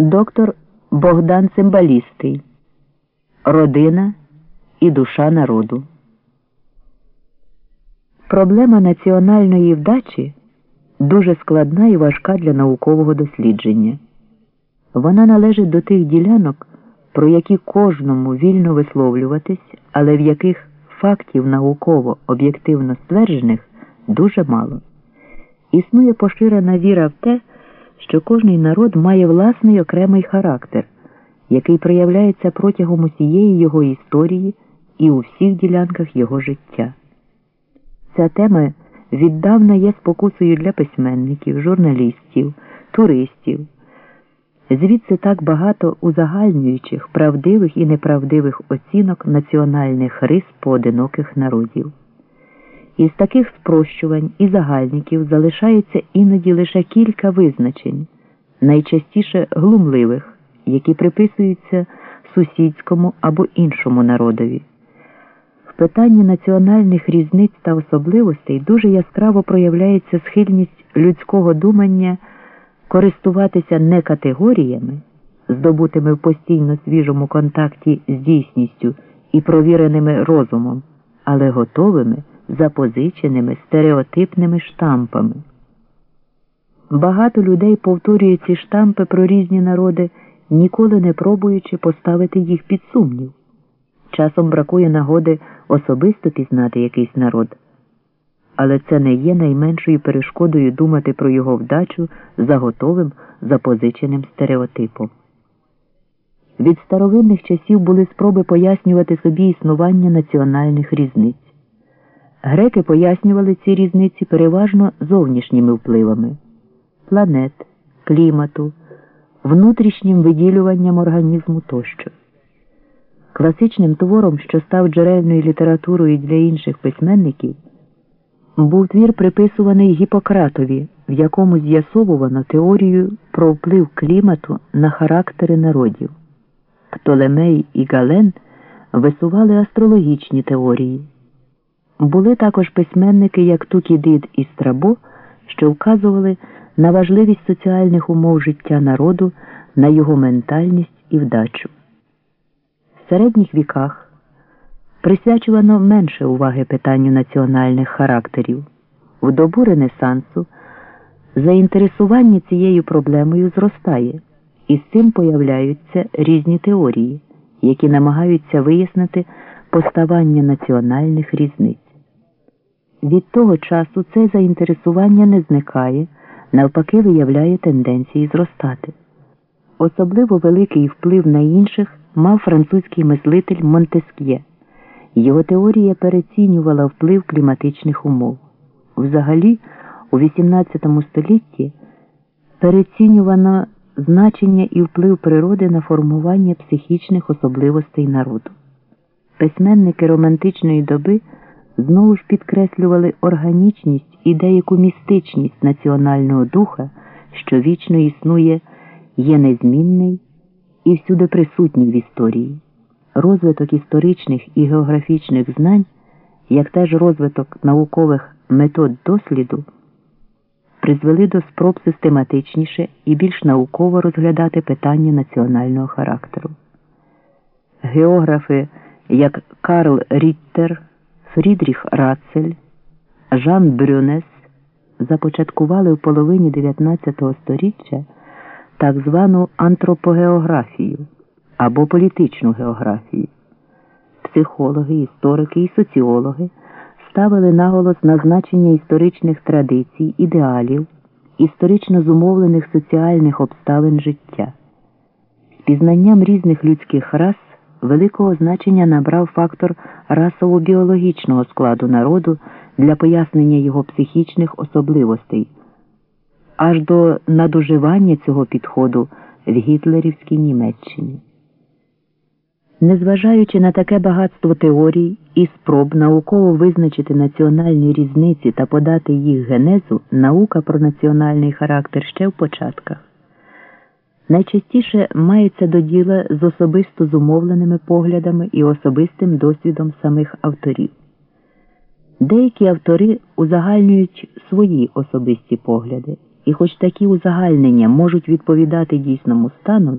доктор Богдан Цимбалістий. Родина і душа народу. Проблема національної вдачі дуже складна і важка для наукового дослідження. Вона належить до тих ділянок, про які кожному вільно висловлюватись, але в яких фактів науково об'єктивно стверджених дуже мало. Існує поширена віра в те, що кожний народ має власний окремий характер, який проявляється протягом усієї його історії і у всіх ділянках його життя. Ця тема віддавна є спокусою для письменників, журналістів, туристів. Звідси так багато узагальнюючих, правдивих і неправдивих оцінок національних рис поодиноких народів. Із таких спрощувань і загальників залишається іноді лише кілька визначень, найчастіше глумливих, які приписуються сусідському або іншому народові. В питанні національних різниць та особливостей дуже яскраво проявляється схильність людського думання користуватися не категоріями, здобутими в постійно свіжому контакті з дійсністю і провіреними розумом, але готовими запозиченими стереотипними штампами. Багато людей повторює ці штампи про різні народи, ніколи не пробуючи поставити їх під сумнів. Часом бракує нагоди особисто пізнати якийсь народ, але це не є найменшою перешкодою думати про його вдачу за готовим запозиченим стереотипом. Від старовинних часів були спроби пояснювати собі існування національних різниць. Греки пояснювали ці різниці переважно зовнішніми впливами планет, клімату, внутрішнім виділюванням організму тощо. Класичним твором, що став джерельною літературою для інших письменників, був твір, приписуваний Гіппократові, в якому з'ясовувано теорію про вплив клімату на характери народів. Птолемей і Гален висували астрологічні теорії. Були також письменники, як Тукідид і Страбо, що вказували на важливість соціальних умов життя народу, на його ментальність і вдачу. В середніх віках присвячувано менше уваги питанню національних характерів. В добу Ренесансу заінтересування цією проблемою зростає, і з цим появляються різні теорії, які намагаються вияснити поставання національних різниць. Від того часу це заінтересування не зникає, навпаки, виявляє тенденції зростати. Особливо великий вплив на інших мав французький мислитель Монтеск'є. Його теорія перецінювала вплив кліматичних умов. Взагалі, у XVIII столітті перецінювано значення і вплив природи на формування психічних особливостей народу. Письменники романтичної доби знову ж підкреслювали органічність і деяку містичність національного духа, що вічно існує, є незмінний і всюди присутній в історії. Розвиток історичних і географічних знань, як теж розвиток наукових метод досліду, призвели до спроб систематичніше і більш науково розглядати питання національного характеру. Географи, як Карл Ріттер, Фрідріх Рацель, Жан Брюнес започаткували в половині 19 століття так звану антропогеографію або політичну географію. Психологи, історики і соціологи ставили наголос на значення історичних традицій, ідеалів, історично зумовлених соціальних обставин життя. З пізнанням різних людських рас великого значення набрав фактор расово-біологічного складу народу для пояснення його психічних особливостей, аж до надуживання цього підходу в гітлерівській Німеччині. Незважаючи на таке багатство теорій і спроб науково визначити національні різниці та подати їх генезу, наука про національний характер ще в початках найчастіше мається до діла з особисто зумовленими поглядами і особистим досвідом самих авторів. Деякі автори узагальнюють свої особисті погляди, І хоч такі узагальнення можуть відповідати дійсному стану,